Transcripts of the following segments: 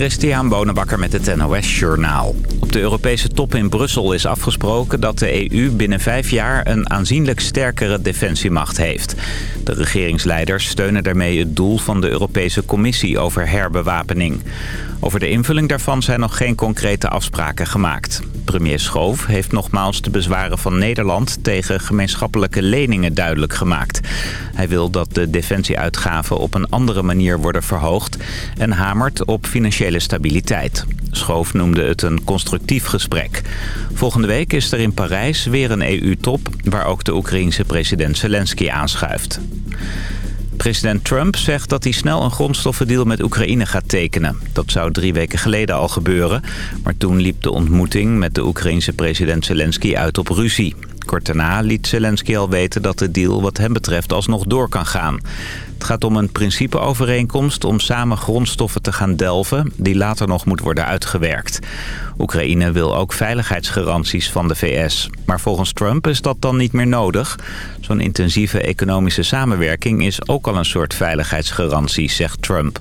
Christian Bonenbakker met het NOS Journaal. Op de Europese top in Brussel is afgesproken dat de EU binnen vijf jaar een aanzienlijk sterkere defensiemacht heeft. De regeringsleiders steunen daarmee het doel van de Europese Commissie over herbewapening. Over de invulling daarvan zijn nog geen concrete afspraken gemaakt. Premier Schoof heeft nogmaals de bezwaren van Nederland tegen gemeenschappelijke leningen duidelijk gemaakt. Hij wil dat de defensieuitgaven op een andere manier worden verhoogd en hamert op financiële stabiliteit. Schoof noemde het een constructief gesprek. Volgende week is er in Parijs weer een EU-top waar ook de Oekraïense president Zelensky aanschuift. President Trump zegt dat hij snel een grondstoffendeal met Oekraïne gaat tekenen. Dat zou drie weken geleden al gebeuren. Maar toen liep de ontmoeting met de Oekraïense president Zelensky uit op ruzie. Kort daarna liet Zelensky al weten dat de deal wat hem betreft alsnog door kan gaan. Het gaat om een principeovereenkomst om samen grondstoffen te gaan delven... die later nog moet worden uitgewerkt. Oekraïne wil ook veiligheidsgaranties van de VS. Maar volgens Trump is dat dan niet meer nodig. Zo'n intensieve economische samenwerking is ook al een soort veiligheidsgarantie, zegt Trump.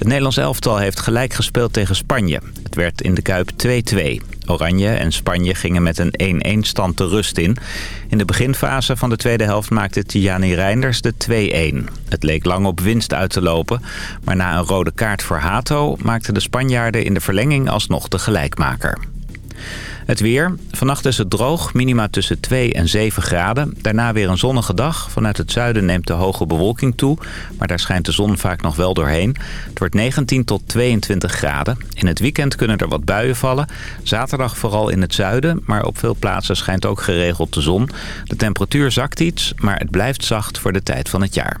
Het Nederlands elftal heeft gelijk gespeeld tegen Spanje. Het werd in de Kuip 2-2. Oranje en Spanje gingen met een 1-1 stand de rust in. In de beginfase van de tweede helft maakte Tijani Reinders de 2-1. Het leek lang op winst uit te lopen. Maar na een rode kaart voor Hato maakten de Spanjaarden in de verlenging alsnog de gelijkmaker. Het weer. Vannacht is het droog, minima tussen 2 en 7 graden. Daarna weer een zonnige dag. Vanuit het zuiden neemt de hoge bewolking toe. Maar daar schijnt de zon vaak nog wel doorheen. Het wordt 19 tot 22 graden. In het weekend kunnen er wat buien vallen. Zaterdag vooral in het zuiden. Maar op veel plaatsen schijnt ook geregeld de zon. De temperatuur zakt iets, maar het blijft zacht voor de tijd van het jaar.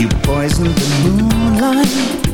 You poisoned the moonlight.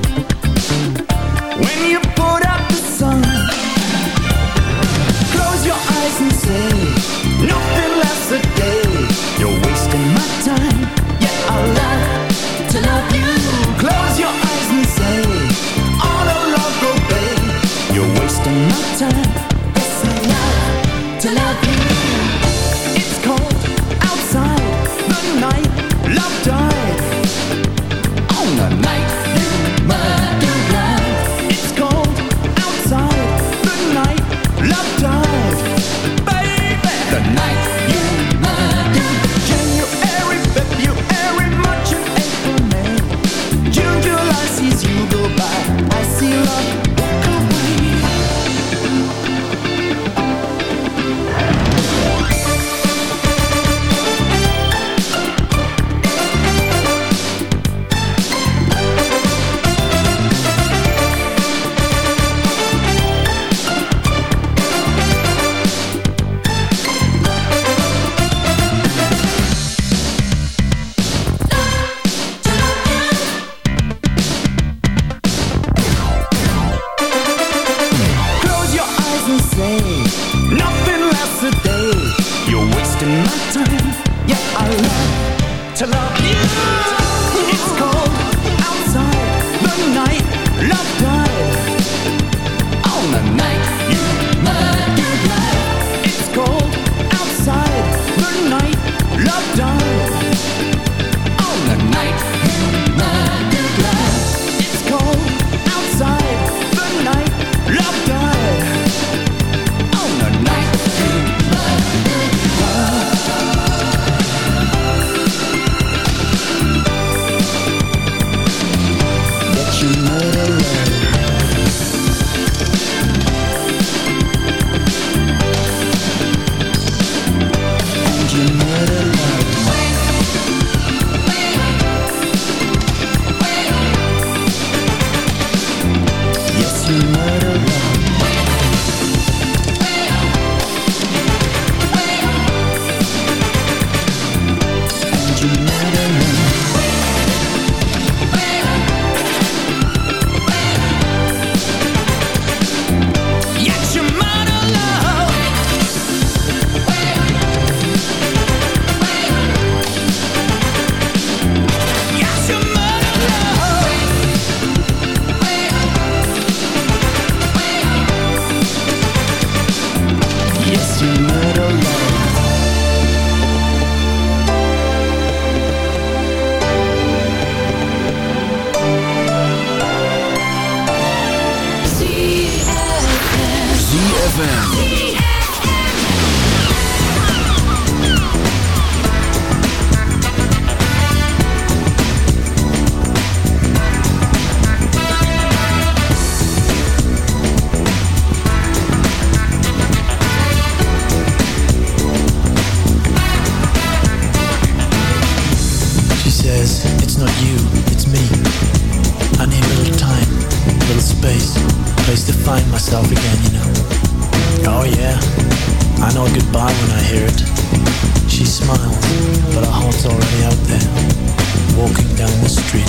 down the street.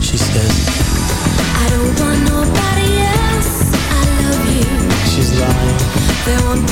She says, I don't want nobody else. I love you. She's lying. There won't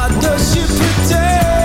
Why does she pretend?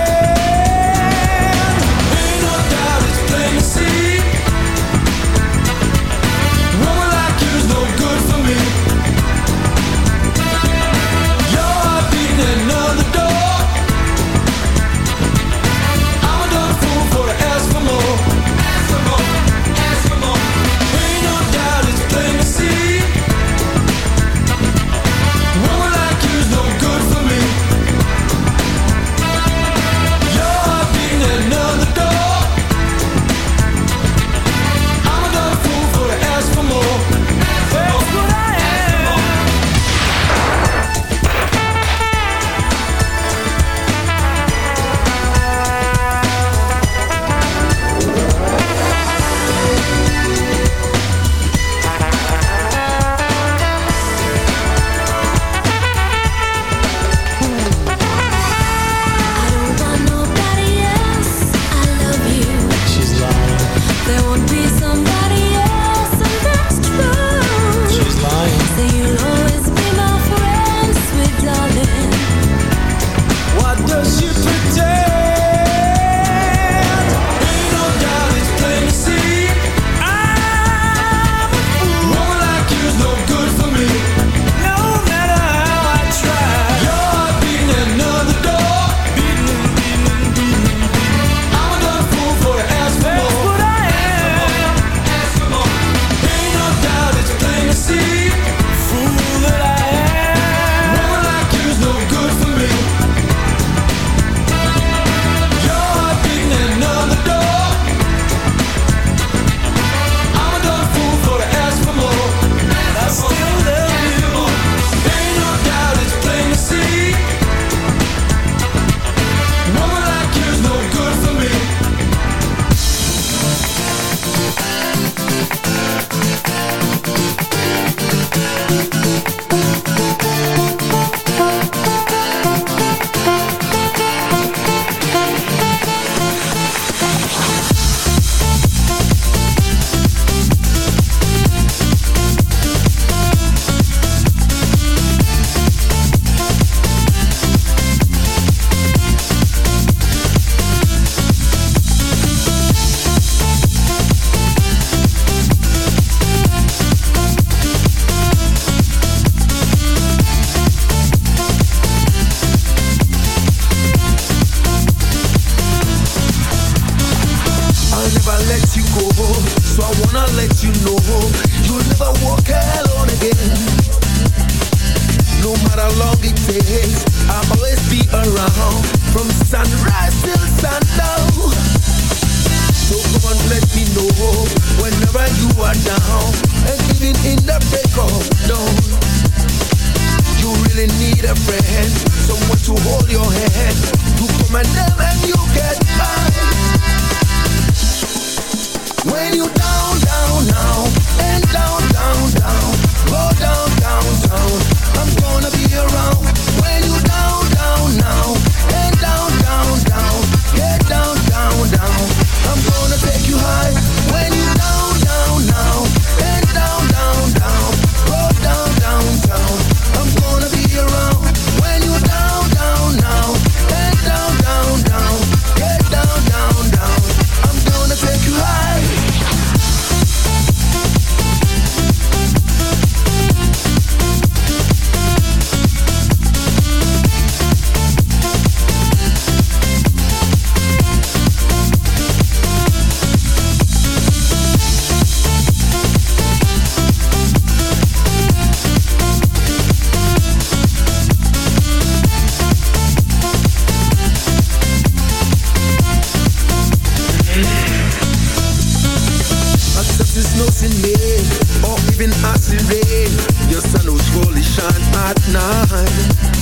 no delay or even acid rain. Your sun will surely shine at night.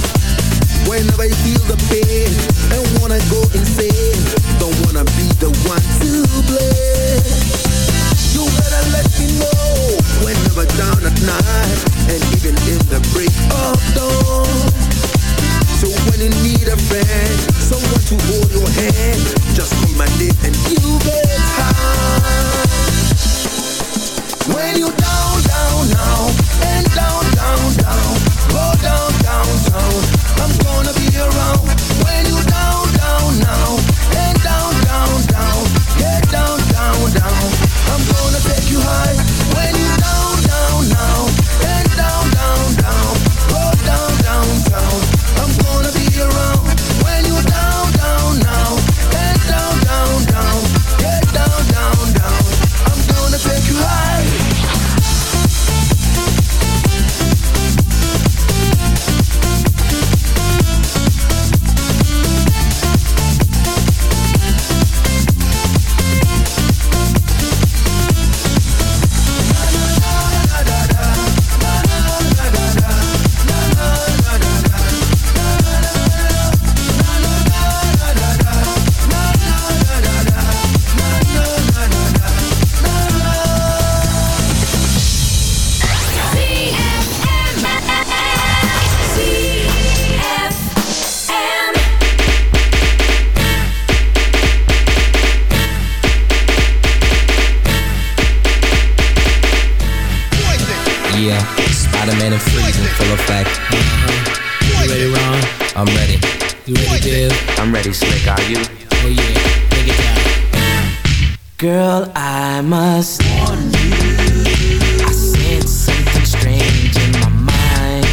Whenever you feel the pain and wanna go insane, don't wanna be the one to blame. You better let me know whenever down at night and even in the break of dawn. So when you need a friend, someone to hold your hand, just call my name and you get high. When you down, down, and down, down, down, go down, down, down. I'm gonna be around. When you down, down, and down, down, down, get down, down, down. I'm gonna take you high. When you down. You ready, Div? I'm ready, Slick. Are you? Oh yeah, it down. Girl, I must warn you. I sense something strange in my mind.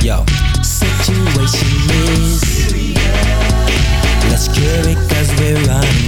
Yeah. Yo, situation is. Let's cure it cause we're running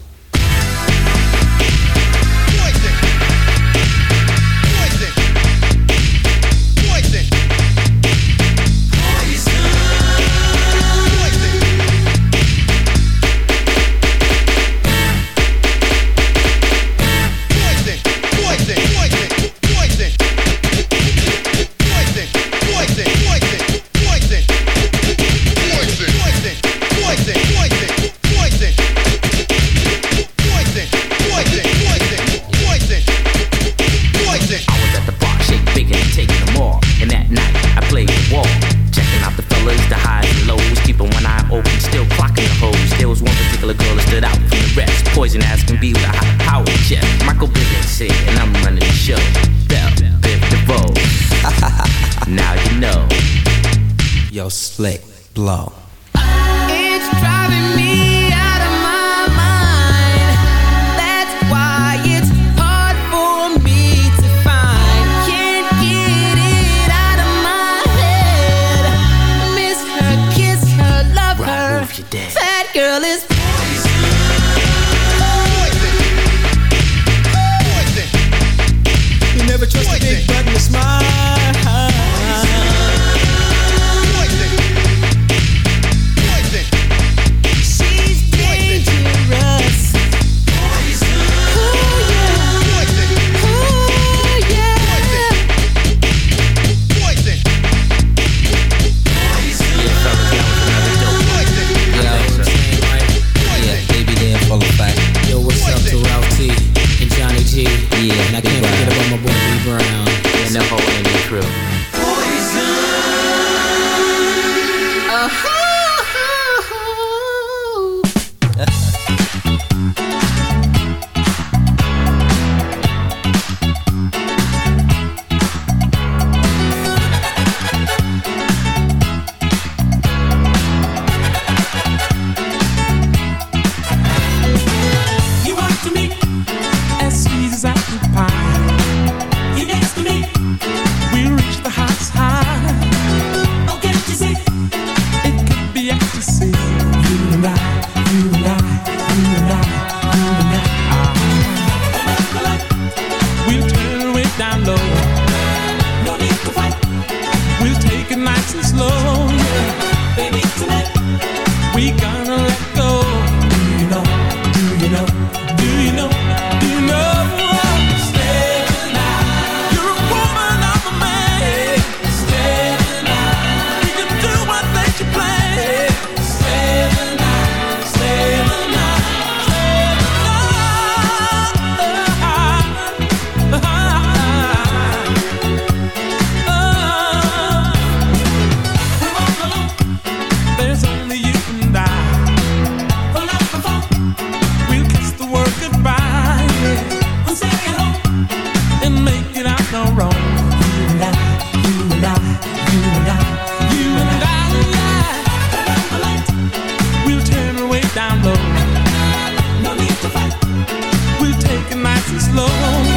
flick, blow. Slow.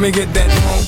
Let me get that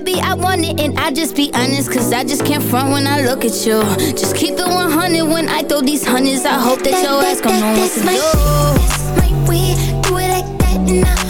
baby, I want it and I just be honest Cause I just can't front when I look at you. Just keep it 100 when I throw these hundreds. I hope that, your ass gon' know what to do That's my way, do it like that and I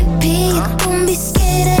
be scared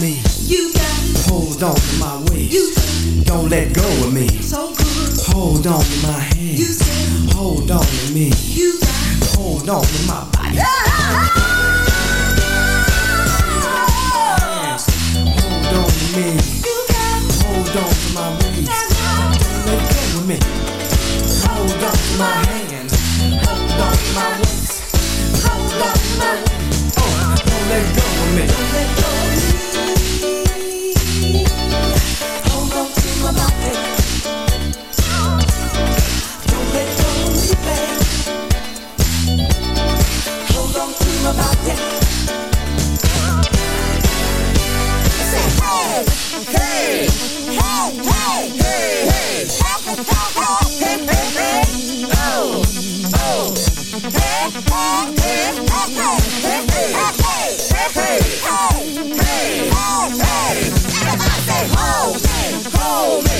Me. you got Hold on to my waist. you Don't let go of me. so good. Hold on to my hand. You said Hold on to me. you got Hold on to my body. Hold on to me. you got Hold on to my waist. Don't let go of me. Hold on to my hand. Hold on to my waist. Hold on to my waist. Oh, don't let go of me. Don't let go of me.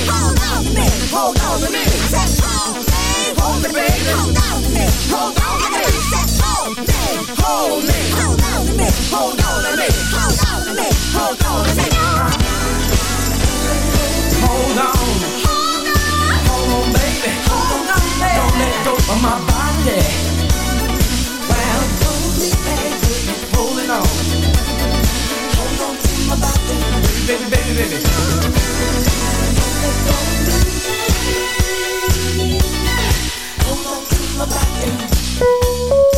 Hold on to me, hold on to me. Say hold me, hold me, hold on to me, hold on to me. Say hold me, hold me, hold on to me, hold on to me, hold on to me, hold on to me. Hold on, hold on, hold on, baby, hold on. Don't let go of my body. Well, me, baby, holding on. Hold on to my body, baby, baby, baby. Come on, come back and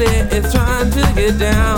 Everybody is trying to get down.